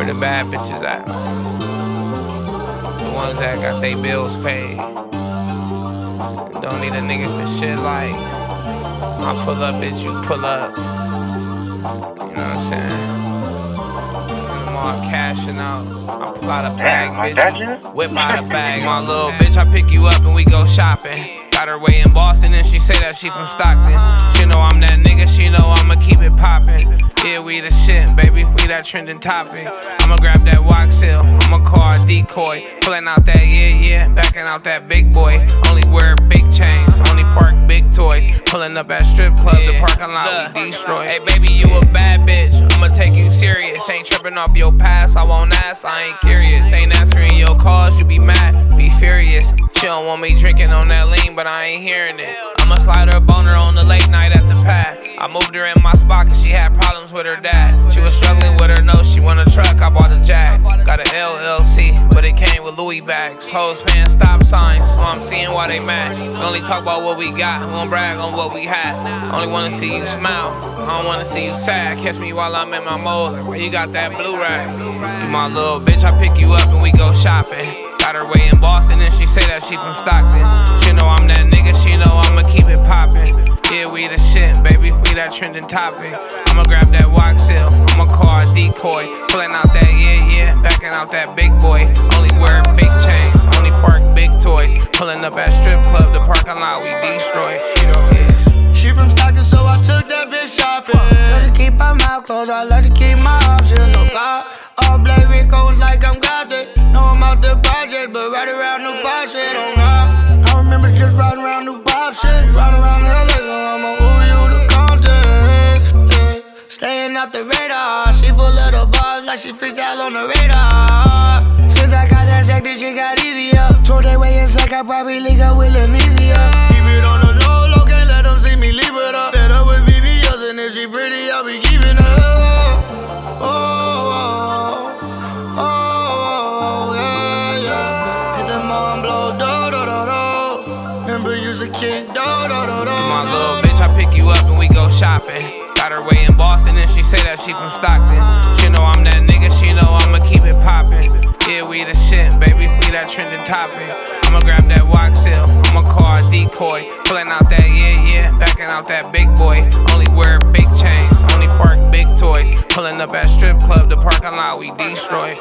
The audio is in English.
Where the bad bitches at? The ones that got their bills paid. Don't need a nigga for shit like I pull up, bitch, you pull up. You know what I'm saying? I'm all cashing out. I pull out a bag, bitch. Whip out a bag. My little bitch, I pick you up and we go shopping. Got her way in Boston and she say that she from Stockton. She know I'm that nigga, she know I'ma keep it poppin'. Yeah, we the shit, baby, we that trending topic. I'ma grab that wax hill, I'ma call a decoy. Pulling out that yeah, yeah, backing out that big boy. Only wear big chains, only park big toys. Pulling up at strip club, the parking lot we destroy. Hey, baby, you a bad bitch, I'ma take you serious. Ain't tripping off your past, I won't ask, I ain't curious. Ain't answering your calls, you be mad, be furious. She don't want me drinking on that lean, but I ain't hearing it. I'ma slide her boner on the late night at the pad. I moved her in my spot cause she had problems with her dad. She was struggling with her nose, she want a truck, I bought a Jag. Got an LLC, but it came with Louis bags. Hoes paying stop signs, so I'm seeing why they mad. We only talk about what we got, we don't brag on what we had. Only wanna see you smile, I don't wanna see you sad. Catch me while I'm in my mode, where you got that blue rag. You my little bitch, I pick you up and we go shopping. Got her way in Boston and she say that she from Stockton. She know I'm that baby, we that trending topic. I'ma grab that wax hill, I'ma call a decoy. Pulling out that yeah, yeah, backing out that big boy. Only wear big chains, only park big toys. Pulling up at strip club, the parking lot we destroy. Yeah. She from Stockton, so I took that bitch shopping. Just to keep my mouth closed, I like to keep my options. Oh God, all black Rico's radar. She full of the bars like she freestyle on the radar. Since I got that sack, this shit got easier. Told that way it's like I probably link up with Anesia. Keep it on the low, low, can't let them see me leave it up. Fed up with VVS, and if she pretty, I'll be keeping her. Oh, oh, oh, oh, yeah, yeah. Hit the mom blow, do, do, do, do. Remember, used to kick, do, do, do, do. My little bitch, I pick you up and we go shopping. Her way in Boston and she say that she from Stockton. She know I'm that nigga, she know I'ma keep it poppin'. Yeah, we the shit, baby, we that trending topic. I'ma grab that wax hill, I'ma call a decoy. Pulling out that yeah, yeah, backing out that big boy. Only wear big chains, only park big toys. Pulling up at strip club, the parking lot we destroy.